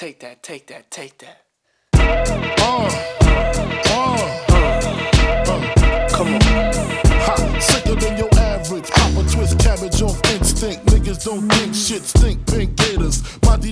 Take that, take that, take that. Uh, uh, uh. Come on. Ha, sicker than your average. Papa twist cabbage off instinct. Niggas don't think shit stink. Pink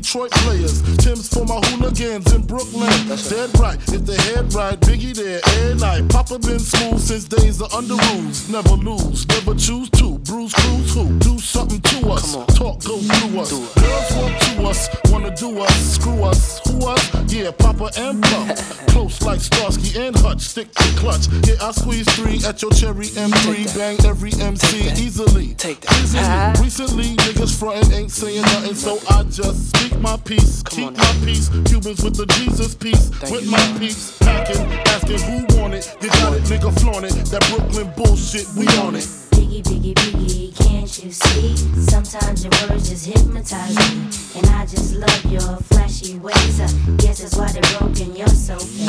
Detroit players. Tim's for my hooligans in Brooklyn. Dead right, if they head right, Biggie there every night. Papa been smooth since days of under rules. Never lose, never choose to. Bruise, cruise, who? Do something to us. Talk, go through us. Girls want to us, wanna do us, screw us, us? Yeah, Papa and Pump. Close like Starsky and Hutch, stick to clutch. Yeah, I squeeze three at your cherry M3, bang every MC Take easily. Take that. Easily. Ah. Recently, niggas frontin' ain't saying nothing, so I just speak my peace, Come keep my peace. Cubans with the Jesus peace, Thank with you, my peeps, packing, asking who want it. You got it, nigga, flaunt it. That Brooklyn bullshit, we on it. Biggie, biggie, biggie, can't you see? Sometimes your words just hypnotize me. And I just love your. I guess that's why they're broken, you're so fake.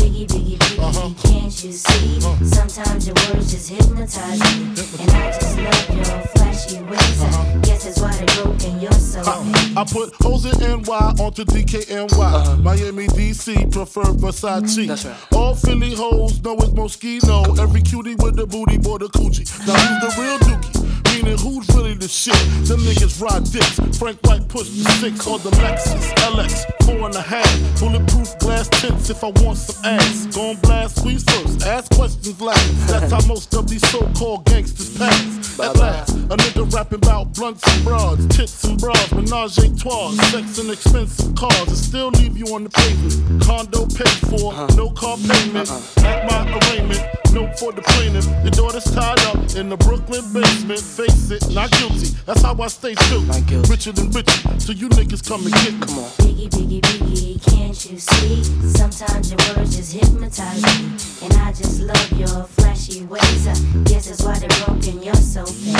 Biggie, biggie, biggie, Uh-huh. can't you see? Sometimes your words just hypnotize me. And I just love your flashy ways. I guess that's why they're broken, you're so fake. I put hoes in NY onto DKNY. Miami, DC, prefer Versace. Uh-huh. That's right. All Philly hoes know it's Moschino. Every cutie with the booty, boy, the coochie. Now who's the real dookie? Meaning who's really the shit? Them niggas ride dicks. Frank White push the six or the Lexus LX, four and a half. Bulletproof glass tints if I want some ass. Gon' blast squeeze first, ask questions last. That's how most of these so-called gangsters pass. At last, a nigga rapping about blunts and broads, tits and bras, menage a trois, sex and expensive cars, and still leave you on the pavement. Condo paid for, uh-huh. no car payment. Uh-uh. At my arraignment, no for the plaintiff. Your daughter's tied in the Brooklyn basement. Face it, not guilty. That's how I stay true. Not guilty. Richer than richer, so you niggas come and get me. Come on. Biggie, biggie, biggie, can't you see? Sometimes your words just hypnotize me. And I just love your flashy ways. I guess that's why they're broken, you're so fake.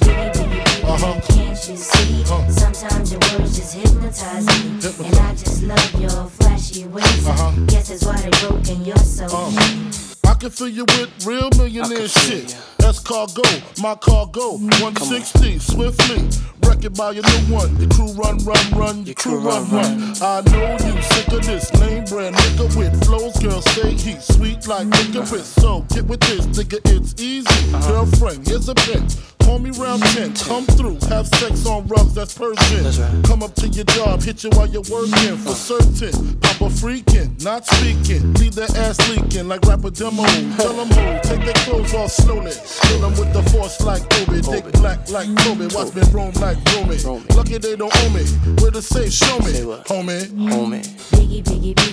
Biggie, biggie, biggie, Uh-huh. can't you see? Sometimes your words just hypnotize me. And I just love your flashy ways. I Uh-huh. guess that's why they're broken, you're so fake. I can fill you with real millionaire I can feel shit. ya. That's cargo, my cargo, 160, swiftly. Wreck it by your new one. Your crew run, run, run. Your crew run, run. I know you sick of this name brand nigga with flows. Girl, say he sweet like licorice. So get with this, nigga, it's easy. Uh-huh. Girlfriend, here's a pin. Call me round 10, come through, have sex on rugs, that's Persian. That's right. Come up to your job, hit you while you're working for certain. Papa freaking, not speaking. Leave their ass leaking like rapper demo. Tell them who, take their clothes off slowly. Kill them with the force like Obi. Dick black like Kobe. Watch me roam like Romy. Romy. Lucky they don't owe me. Where the safe, show me. Say what? Homie. Homie. Biggie, biggie, biggie, can't you see?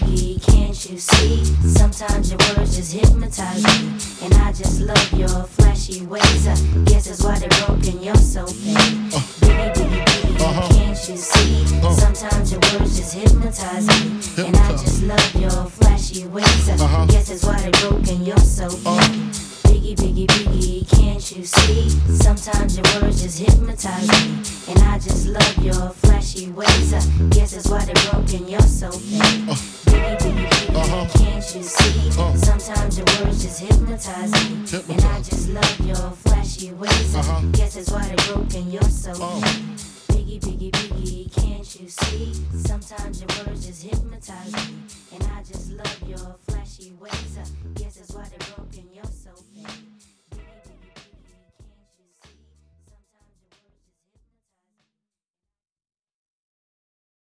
Sometimes your words just hypnotize me. And I just love your flashy ways. I guess that's why they're broken, you're so fake. Biggie, biggie, biggie, can't you see? Sometimes your words just hypnotize me. And I just love your flashy ways. I guess that's why they're broken, you're so fake. Uh. Biggie, biggie, biggie, can't you see? Sometimes your words just hypnotize me. And I just love your flashy ways. I guess that's why they're broken, you're so fake. Biggie, biggie, biggie, can't you see? Sometimes your words just hypnotize me. And I just love your flashy ways. I guess that's why they're broken, you're so oh. fake. Biggie, biggie, biggie, can't you see? Sometimes your words just hypnotize me.